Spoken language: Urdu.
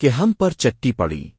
کہ ہم پر چٹی پڑی۔